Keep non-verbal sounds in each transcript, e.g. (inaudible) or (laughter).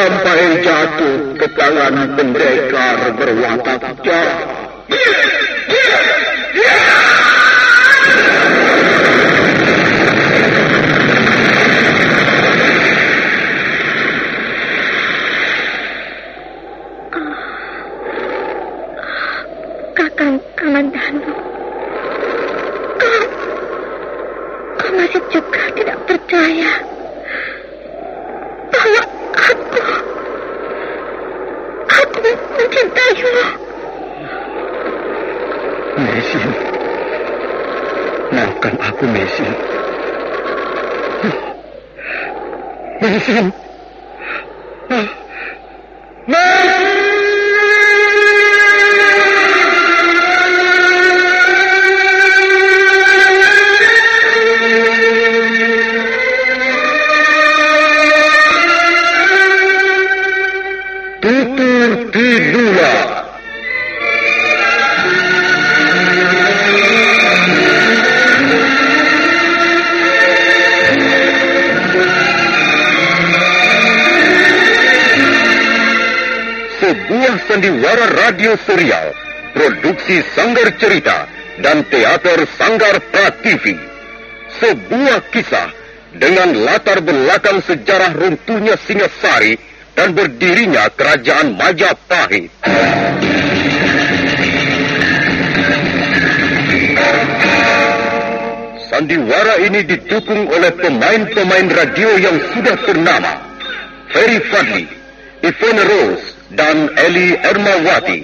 sampai jatuh ke tangan pendekar berwatak jahat. Kakang Kamandanu. Kau, kau masih juga tidak percaya 陈大勇，没心，那敢？阿公没心，没心。Sandiwara radio serial, produksi Sanggar Cerita dan teater Sanggar Prativi. Sebuah kisah dengan latar belakang sejarah runtuhnya Singasari dan berdirinya kerajaan Majapahit. Sandiwara ini didukung oleh pemain-pemain radio yang sudah ternama. Ferry Fadli, Ivone Rose, dan Eli Ermawati.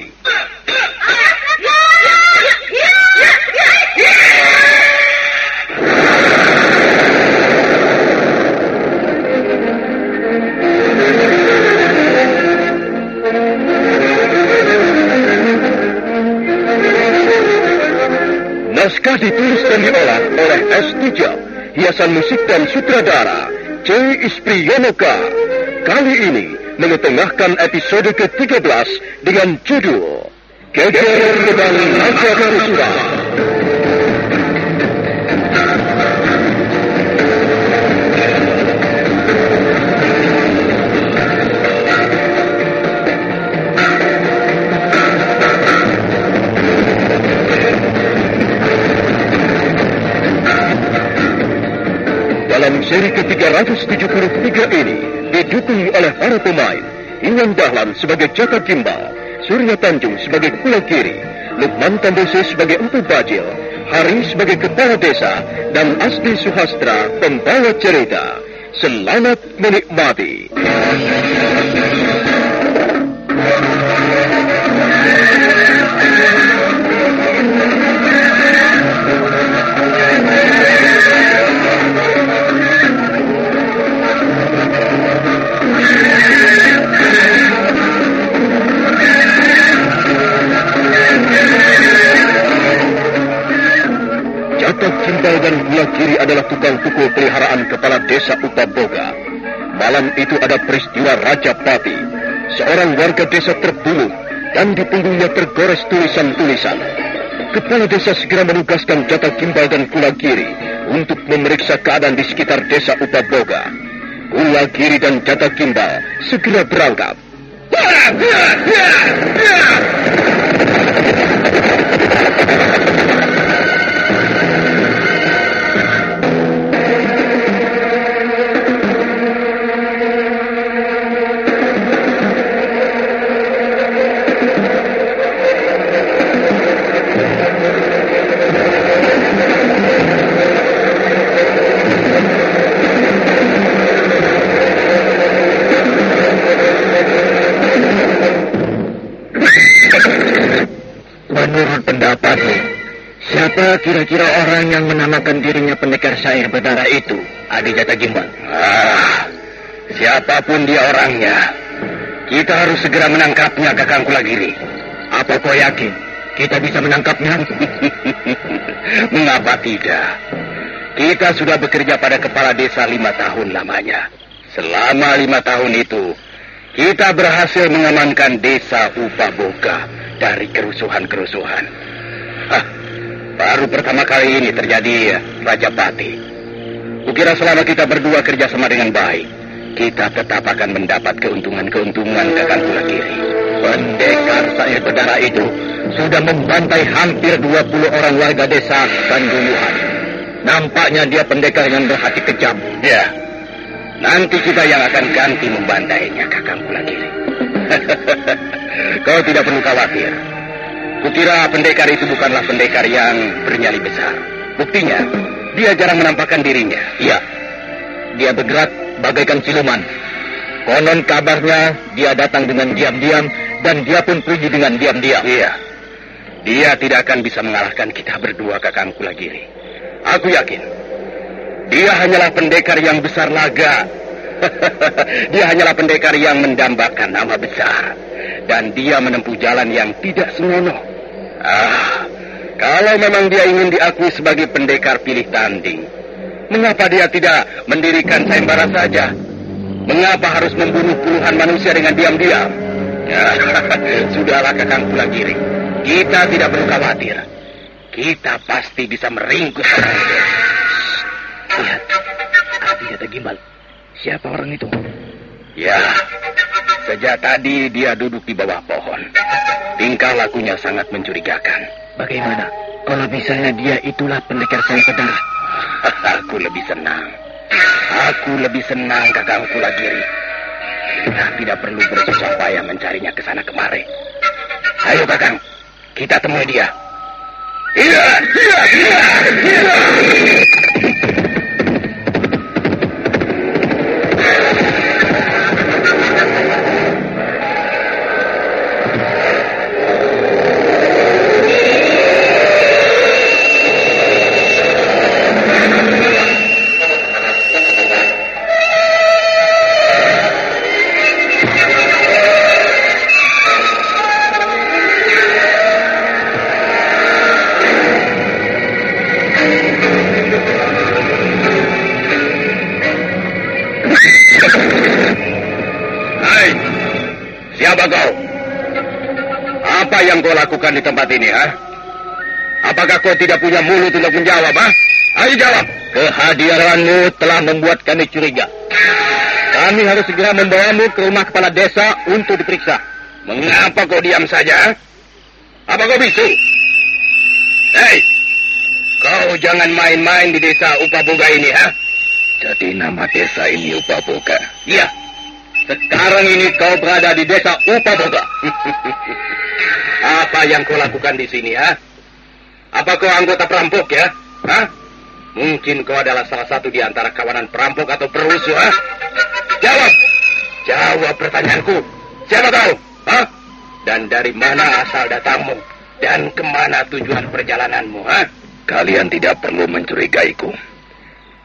Naskah ditulis dan diolah oleh S. Tija, hiasan musik dan sutradara C. Ispriyonoka. Kali ini mengetengahkan episode ke-13 dengan judul Geger Pedang Naga Kusuma. Dalam seri ke-373 ini didukung oleh para pemain Iwan Dahlan sebagai Jaka Gimbal, Surya Tanjung sebagai Kepala Kiri, Lukman Tambose sebagai Empu Bajil, Hari sebagai Kepala Desa, dan Asli Suhastra pembawa cerita. Selamat menikmati. Kimbal dan Gula Kiri adalah tukang pukul peliharaan kepala desa Upaboga. Malam itu ada peristiwa Raja Pati. Seorang warga desa terbunuh dan di punggungnya tergores tulisan-tulisan. Kepala desa segera menugaskan Jatak Kimbal dan Gula Kiri untuk memeriksa keadaan di sekitar desa Upaboga. Gula Kiri dan Jatak Kimbal segera berangkat. Siapa kira-kira orang yang menamakan dirinya pendekar syair berdarah itu? Adi Jata Gimbal. Ah, siapa pun dia orangnya, kita harus segera menangkapnya, Kakang Kulagiri. Apa kau yakin kita bisa menangkapnya? (laughs) Mengapa tidak? Kita sudah bekerja pada kepala desa lima tahun lamanya. Selama lima tahun itu, kita berhasil mengamankan desa Upaboga dari kerusuhan-kerusuhan. Baru pertama kali ini terjadi Raja Pati. Kukira selama kita berdua kerjasama dengan baik, kita tetap akan mendapat keuntungan-keuntungan kakang pula kiri. Pendekar saya berdarah itu sudah membantai hampir 20 orang warga desa Bandunguhan. Nampaknya dia pendekar yang berhati kejam. Ya, nanti kita yang akan ganti membantainya kakang pula kiri. (laughs) Kau tidak perlu khawatir. Kukira pendekar itu bukanlah pendekar yang bernyali besar. Buktinya, dia jarang menampakkan dirinya. Iya, dia bergerak bagaikan siluman. Konon kabarnya dia datang dengan diam-diam dan dia pun pergi dengan diam-diam. Iya. Dia tidak akan bisa mengalahkan kita berdua kakang Kulagiri. Aku yakin. Dia hanyalah pendekar yang besar laga. (laughs) dia hanyalah pendekar yang mendambakan nama besar. Dan dia menempuh jalan yang tidak senonoh. Ah, kalau memang dia ingin diakui sebagai pendekar pilih tanding, Mengapa dia tidak mendirikan sayembara saja? Mengapa harus membunuh puluhan manusia dengan diam-diam? Ya, (laughs) sudahlah kakang pula giring. Kita tidak perlu khawatir. Kita pasti bisa meringkus orang itu. Lihat, ada gimbal. Siapa orang itu? Ya, sejak tadi dia duduk di bawah pohon. Tingkah lakunya sangat mencurigakan. Bagaimana? Kalau misalnya dia itulah pendekar saya berdarah. (laughs) Aku lebih senang. Aku lebih senang kakang Kulagiri. Kita tidak perlu bersusah payah mencarinya ke sana kemari. Ayo kakang, kita temui dia. Iya, iya, iya, iya. Punya mulut untuk menjawab, ha? Ayo jawab. Kehadiranmu telah membuat kami curiga. Kami harus segera membawamu ke rumah kepala desa untuk diperiksa. Mengapa kau diam saja? Apa kau bisu? Hei, kau jangan main-main di desa Upaboga ini, ha? Jadi nama desa ini Upaboga? Iya. Sekarang ini kau berada di desa Upaboga. (laughs) Apa yang kau lakukan di sini, ha? Apa kau anggota perampok, ya? Hah? Mungkin kau adalah salah satu di antara kawanan perampok atau perusuh, ha? Jawab! Jawab pertanyaanku. Siapa tahu? Ha? Dan dari mana asal datangmu? Dan ke mana tujuan perjalananmu, ha? Kalian tidak perlu mencurigaiku.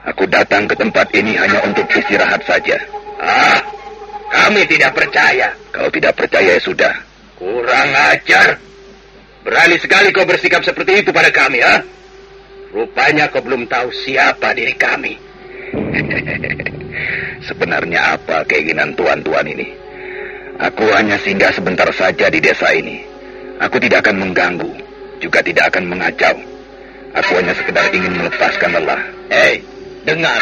Aku datang ke tempat ini hanya untuk istirahat saja. Ah, kami tidak percaya. Kau tidak percaya ya sudah. Kurang ajar. Berani sekali kau bersikap seperti itu pada kami, ha? Rupanya kau belum tahu siapa diri kami. (laughs) Sebenarnya apa keinginan tuan-tuan ini? Aku hanya singgah sebentar saja di desa ini. Aku tidak akan mengganggu, juga tidak akan mengacau. Aku hanya sekedar ingin melepaskan lelah. Hei, dengar.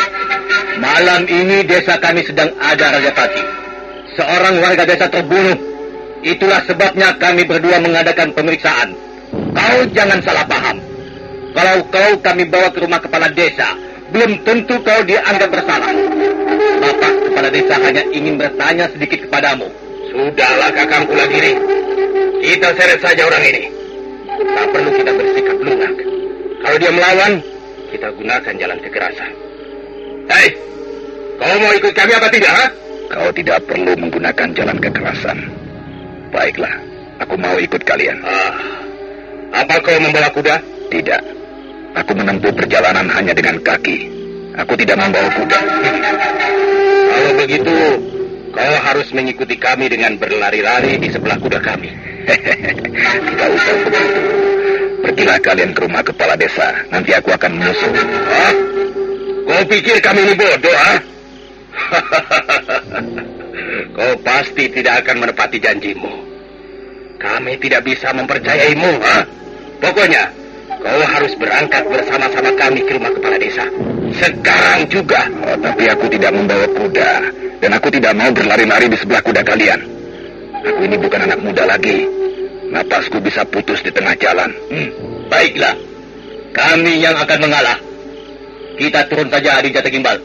Malam ini desa kami sedang ada Raja Pati. Seorang warga desa terbunuh Itulah sebabnya kami berdua mengadakan pemeriksaan. Kau jangan salah paham. Kalau kau kami bawa ke rumah kepala desa, belum tentu kau dianggap bersalah. Bapak kepala desa hanya ingin bertanya sedikit kepadamu. Sudahlah kakang Kulagiri. Kita seret saja orang ini. Tak perlu kita bersikap lunak. Kalau dia melawan, kita gunakan jalan kekerasan. Hei, kau mau ikut kami apa tidak? Ha? Kau tidak perlu menggunakan jalan kekerasan. Baiklah, aku mau ikut kalian. Ah, apa kau membawa kuda? Tidak. Aku menempuh perjalanan hanya dengan kaki. Aku tidak membawa kuda. Kalau begitu, kau harus mengikuti kami dengan berlari-lari di sebelah kuda kami. (laughs) tidak usah begitu. Pergilah kalian ke rumah kepala desa. Nanti aku akan menyusul. Hah? Kau pikir kami ini bodoh, ah? (laughs) Kau pasti tidak akan menepati janjimu. Kami tidak bisa mempercayaimu, ha? Pokoknya, kau harus berangkat bersama-sama kami ke rumah kepala desa. Sekarang juga. Oh, tapi aku tidak membawa kuda. Dan aku tidak mau berlari-lari di sebelah kuda kalian. Aku ini bukan anak muda lagi. Napasku bisa putus di tengah jalan. Hmm. Baiklah. Kami yang akan mengalah. Kita turun saja di jatuh gimbal.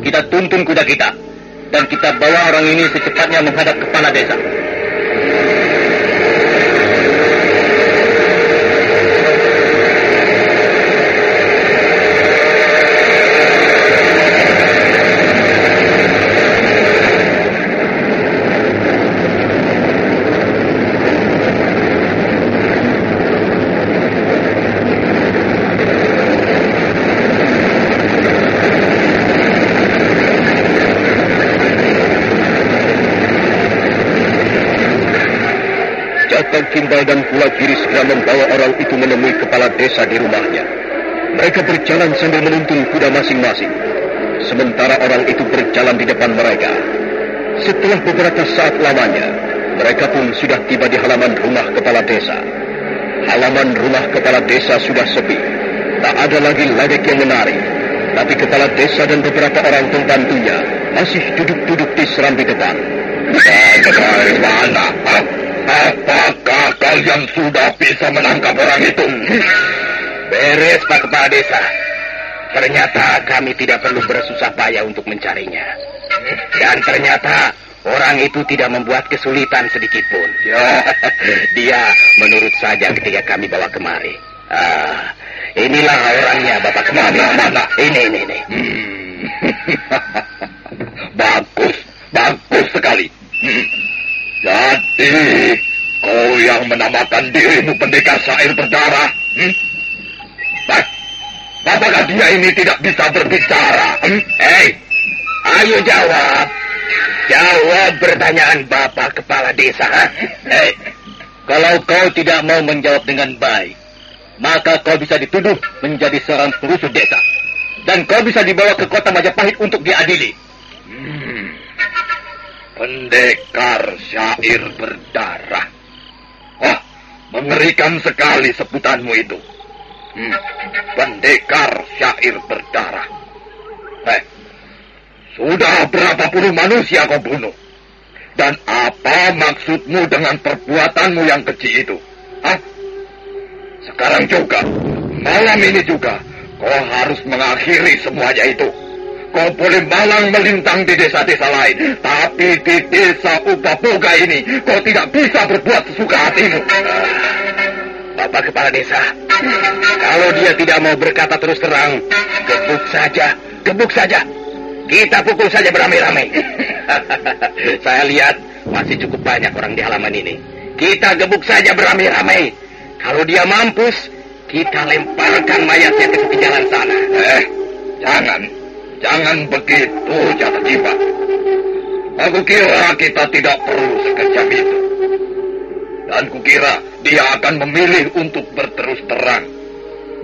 Kita tuntun kuda kita. Dan kita bawa orang ini secepatnya menghadap kepala desa. Kimbal dan Kula Kiri segera membawa orang itu menemui kepala desa di rumahnya. Mereka berjalan sambil menuntun kuda masing-masing. Sementara orang itu berjalan di depan mereka. Setelah beberapa saat lamanya, mereka pun sudah tiba di halaman rumah kepala desa. Halaman rumah kepala desa sudah sepi. Tak ada lagi ladek yang menarik. Tapi kepala desa dan beberapa orang pembantunya masih duduk-duduk di serambi depan. Bagaimana? Apakah kalian sudah bisa menangkap orang itu? Beres, Pak Kepala Desa. Ternyata kami tidak perlu bersusah payah untuk mencarinya. Dan ternyata orang itu tidak membuat kesulitan sedikit pun. Ya, dia menurut saja ketika kami bawa kemari. Ah, inilah orangnya, Bapak Kepala Mana? Ini, ini, ini. Hmm. (laughs) bagus, bagus sekali. Hmm. Jadi, kau yang menamakan dirimu pendekar syair berdarah? Hmm? Bah, apakah dia ini tidak bisa berbicara? Hmm? Hei, ayo jawab. Jawab pertanyaan Bapak Kepala Desa. Hei, kalau kau tidak mau menjawab dengan baik, maka kau bisa dituduh menjadi seorang perusuh desa. Dan kau bisa dibawa ke kota Majapahit untuk diadili. Hmm. Pendekar syair berdarah. Mengerikan sekali sebutanmu itu. Hmm, pendekar syair berdarah. Eh, sudah berapa puluh manusia kau bunuh? Dan apa maksudmu dengan perbuatanmu yang kecil itu? Hah? Sekarang juga, malam ini juga, kau harus mengakhiri semuanya itu. Kau boleh malang melintang di desa-desa lain. Tapi di desa Upaboga ini, kau tidak bisa berbuat sesuka hatimu. Bapak Kepala Desa, kalau dia tidak mau berkata terus terang, gebuk saja, gebuk saja. Kita pukul saja beramai-ramai. (laughs) Saya lihat masih cukup banyak orang di halaman ini. Kita gebuk saja beramai-ramai. Kalau dia mampus, kita lemparkan mayatnya ke tepi jalan sana. Eh, jangan. Jangan begitu, jatuh jiwa. Aku kira kita tidak perlu sekejam itu. Dan kukira dia akan memilih untuk berterus terang.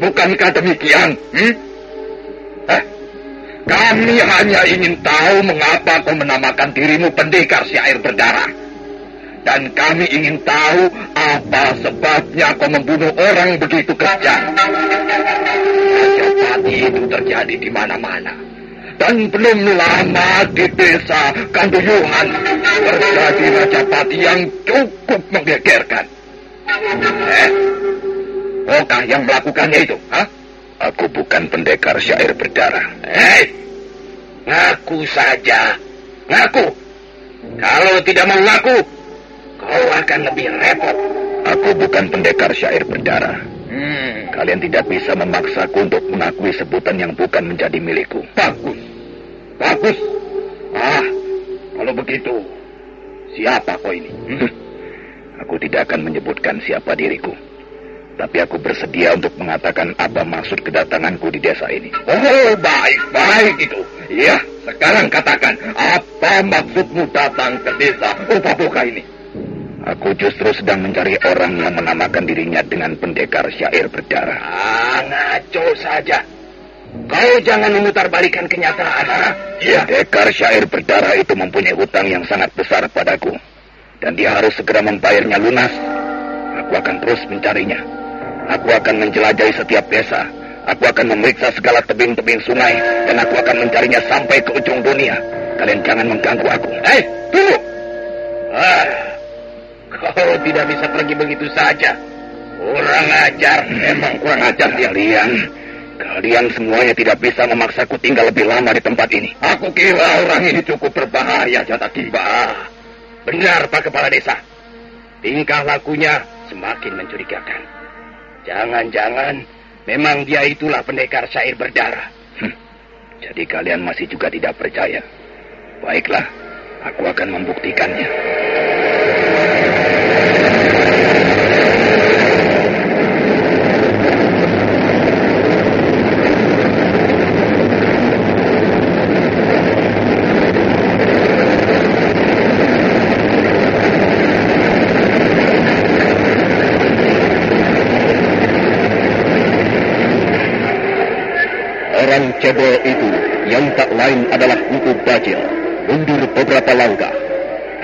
Bukankah demikian? Hmm? Eh, kami hanya ingin tahu mengapa kau menamakan dirimu pendekar syair berdarah. Dan kami ingin tahu apa sebabnya kau membunuh orang begitu kejam. Majapahit itu terjadi di mana-mana dan belum lama di desa Kanduyuhan terjadi Majapahit yang cukup menggegerkan. Eh, Okah yang melakukannya itu? Hah? Aku bukan pendekar syair berdarah. Eh, ngaku saja. Ngaku. Kalau tidak mau ngaku, kau akan lebih repot. Aku bukan pendekar syair berdarah. Hmm. Kalian tidak bisa memaksaku untuk mengakui sebutan yang bukan menjadi milikku. Bagus. Bagus. Ah, kalau begitu, siapa kau ini? Hmm? Aku tidak akan menyebutkan siapa diriku. Tapi aku bersedia untuk mengatakan apa maksud kedatanganku di desa ini. Oh, baik, baik itu. Iya, sekarang katakan, apa maksudmu datang ke desa Upaboka ini? Aku justru sedang mencari orang yang menamakan dirinya dengan pendekar syair berdarah. Ah, ngaco saja. Kau jangan memutarbalikan kenyataan. Ya. Dekar syair berdarah itu mempunyai hutang yang sangat besar padaku. Dan dia harus segera membayarnya lunas. Aku akan terus mencarinya. Aku akan menjelajahi setiap desa. Aku akan memeriksa segala tebing-tebing sungai. Dan aku akan mencarinya sampai ke ujung dunia. Kalian jangan mengganggu aku. Hei, tunggu! Ah, kau tidak bisa pergi begitu saja. Kurang ajar. Memang kurang ajar kalian. Kalian semuanya tidak bisa memaksaku tinggal lebih lama di tempat ini. Aku kira orang ini cukup berbahaya, Jata Kimba. Benar, Pak Kepala Desa. Tingkah lakunya semakin mencurigakan. Jangan-jangan memang dia itulah pendekar syair berdarah. Hm. Jadi kalian masih juga tidak percaya. Baiklah, aku akan membuktikannya. Orang cebol itu yang tak lain adalah Kuku Bajil mundur beberapa langkah.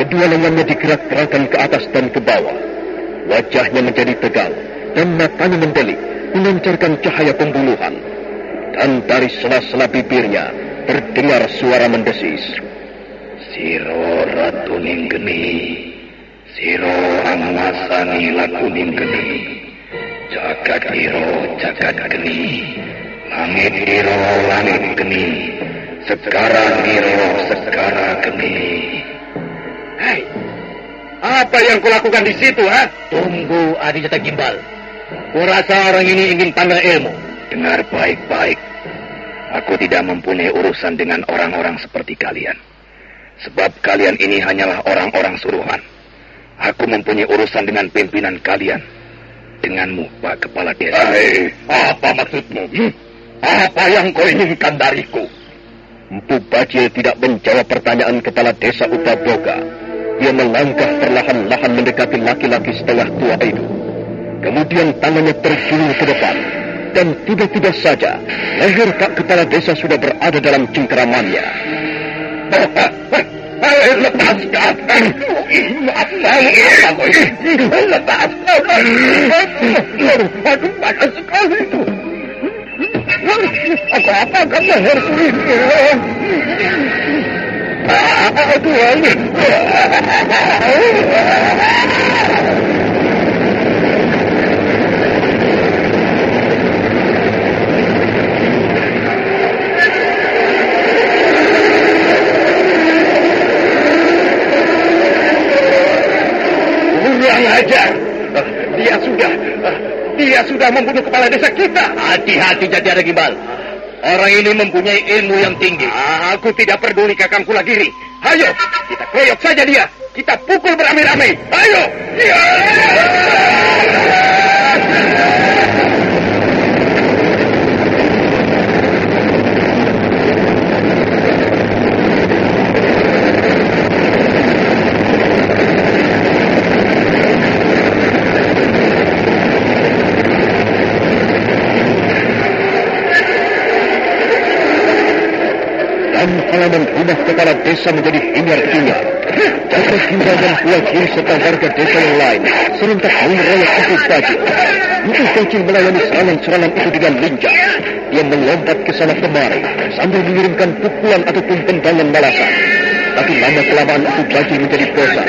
Kedua lengannya digerak-gerakkan ke atas dan ke bawah. Wajahnya menjadi tegang dan matanya mendelik memancarkan cahaya pembunuhan. Dan dari sela-sela bibirnya terdengar suara mendesis. Siro ratuning geni, siro angmasani lakuning geni, jagat iro jagat geni, langit iro langit geni, sekarang iro sekarang geni. Hei, apa yang kulakukan di situ, ha? Tunggu, Adi Jata Gimbal. Kurasa orang ini ingin pandang ilmu. Dengar baik-baik. Aku tidak mempunyai urusan dengan orang-orang seperti kalian. Sebab kalian ini hanyalah orang-orang suruhan. Aku mempunyai urusan dengan pimpinan kalian. Denganmu, Pak Kepala Desa. Hei, apa maksudmu? Hmm? Apa yang kau inginkan dariku? Empu Bajil tidak menjawab pertanyaan kepala desa Upaboga. Dia melangkah perlahan-lahan mendekati laki-laki setengah tua itu. Kemudian tangannya terjun ke depan. Dan tiba-tiba saja, leher Pak Kepala Desa sudah berada dalam cengkeramannya. Lepaskan! Lepaskan! Aduh, panas sekali itu. Aku apakan leherku ini? Tuhan. Kurang sudah membunuh kepala desa kita. Hati-hati jadi ada gimbal. Orang ini mempunyai ilmu yang tinggi. Aku tidak peduli kakang Kulagiri. Ayo, kita keroyok saja dia. Kita pukul beramai-ramai. Ayo. Ya! Dan halaman rumah kepala desa menjadi hingar-bingar. Jaka Gimbal dan Kiri serta warga desa yang lain serentak mengeroyok Empu Bajil. Empu Bajil melayani serangan-serangan itu dengan lincah. Dia melompat ke sana kemari sambil mengirimkan pukulan ataupun tendangan balasan. Tapi lama-kelamaan Empu Bajil menjadi bosan.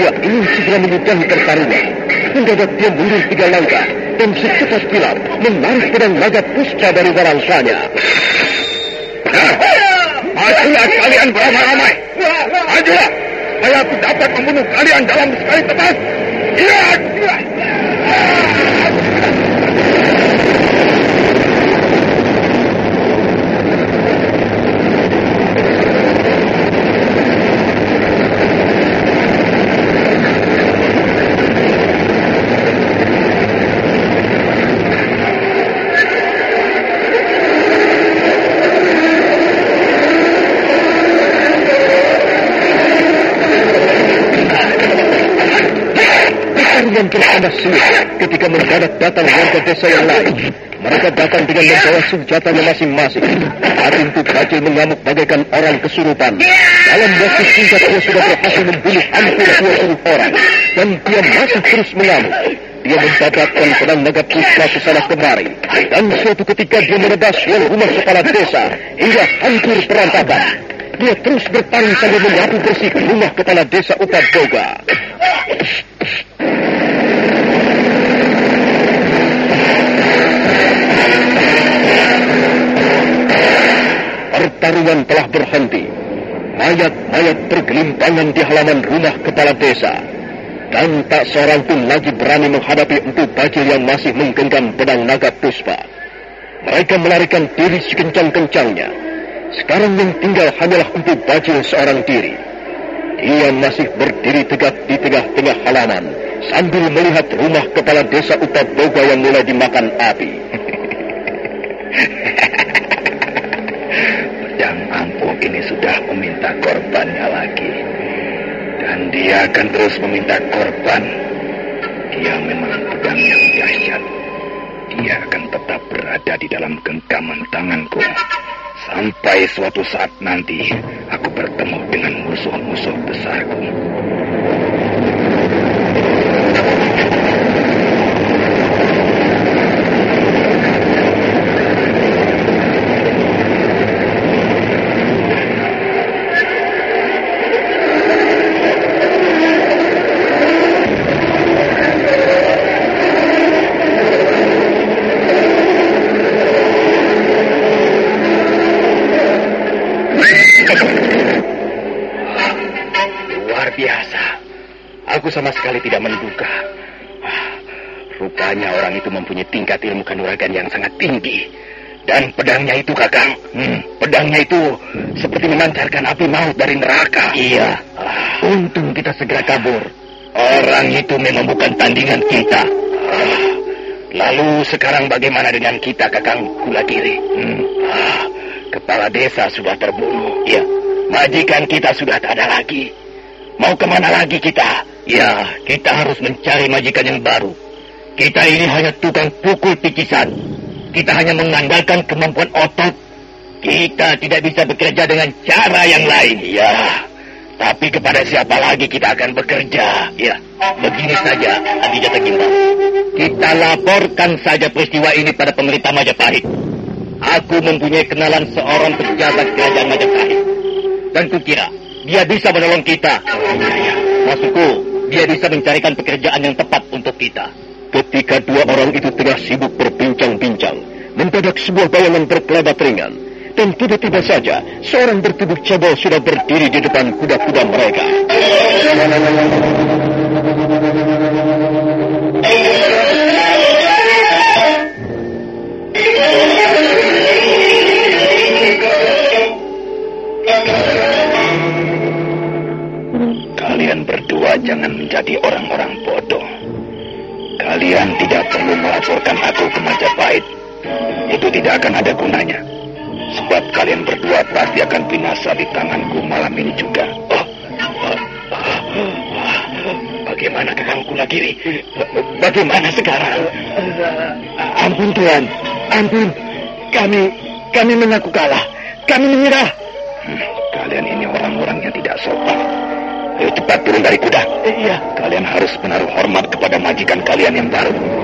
Dia ingin segera menyudahi pertarungan. Mendadak dia mundur tiga langkah dan secepat kilat menarik pedang naga puspa dari barangsanya. Majulah kalian beramai-ramai. Majulah. Aku dapat membunuh kalian dalam sekali tempat. Iya. Pertarungan bertambah sengit ketika mendadak datang warga desa yang lain. Mereka datang dengan membawa senjatanya masing-masing. Saat itu Bajil mengamuk bagaikan orang kesurupan. Dalam waktu singkat dia sudah berhasil membunuh hampir 20 orang. Dan dia masih terus mengamuk. Dia mendapatkan pedang naga puspa ke sana kemari. Dan suatu ketika dia menebas yang rumah kepala desa hingga hancur perantakan. Dia terus berpaling sambil menyapu bersih rumah kepala desa Upaboga. Berhenti. Mayat-mayat bergelimpangan di halaman rumah kepala desa. Dan tak seorang pun lagi berani menghadapi empu bajil yang masih menggenggam pedang naga puspa. Mereka melarikan diri sekencang-kencangnya. Sekarang yang tinggal hanyalah empu bajil seorang diri. Dia masih berdiri tegak di tengah-tengah halaman sambil melihat rumah kepala desa Utaboga yang mulai dimakan api. (laughs) Pedang ampuh ini sudah meminta korbannya lagi. Dan dia akan terus meminta korban. Dia memang pedang yang dahsyat. Dia akan tetap berada di dalam genggaman tanganku. Sampai suatu saat nanti aku bertemu dengan musuh-musuh besarku. Orang itu mempunyai tingkat ilmu kanuragan yang sangat tinggi. Dan pedangnya itu, Kakang, hmm, pedangnya itu seperti memancarkan api maut dari neraka. Iya. Ah, untung kita segera kabur. Orang itu memang bukan tandingan kita. Ah, lalu sekarang bagaimana dengan kita, Kakang Gula Kiri? Hmm. Ah, kepala desa sudah terbunuh. Iya. Majikan kita sudah tak ada lagi. Mau ke mana lagi kita? Ya, kita harus mencari majikan yang baru. Kita ini hanya tukang pukul picisan. Kita hanya mengandalkan kemampuan otot. Kita tidak bisa bekerja dengan cara yang lain. Ya, tapi kepada siapa lagi kita akan bekerja? Ya, begini saja, Adi Jata Gimbal. Kita laporkan saja peristiwa ini pada pemerintah Majapahit. Aku mempunyai kenalan seorang pejabat kerajaan Majapahit. Dan kukira dia bisa menolong kita. Maksudku, dia bisa mencarikan pekerjaan yang tepat untuk kita. Ketika dua orang itu tengah sibuk berbincang-bincang, mendadak sebuah bayangan berkelabat ringan. Dan tiba-tiba saja, seorang bertubuh cebol sudah berdiri di depan kuda-kuda mereka. Kalian berdua jangan menjadi orang-orang bodoh. Kalian tidak perlu melaporkan aku ke Majapahit. Itu tidak akan ada gunanya. Sebab kalian berdua pasti akan binasa di tanganku malam ini juga. Oh, Bagaimana kakangku lagi? Bagaimana sekarang? Ampun Tuhan, ampun. Kami, kami mengaku kalah. Kami menyerah. Hmm, kalian ini orang-orang yang tidak sopan. Ayo cepat turun dari kuda. Iya. Kalian harus menaruh hormat kepada majikan kalian yang baru.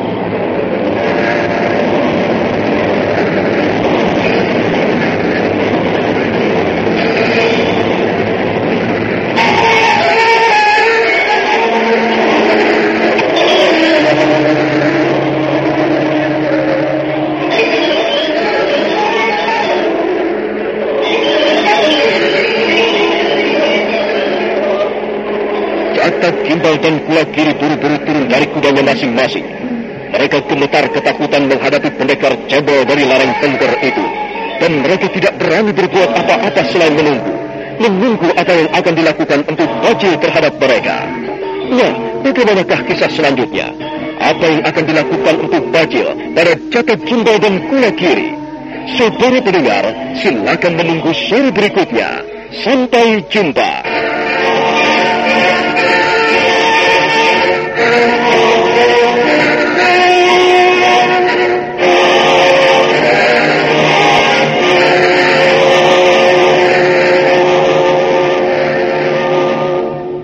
Jatak Gimbal dan Kula Kiri buru-buru turun dari kudanya masing-masing. Mereka gemetar ketakutan menghadapi pendekar cebol dari lereng tengger itu. Dan mereka tidak berani berbuat apa-apa selain menunggu. Menunggu apa yang akan dilakukan untuk Bajil terhadap mereka. Nah, bagaimanakah kisah selanjutnya? Apa yang akan dilakukan untuk Bajil pada Jatak Gimbal dan Kula Kiri? Saudara pendengar, silakan menunggu seri berikutnya. Sampai jumpa.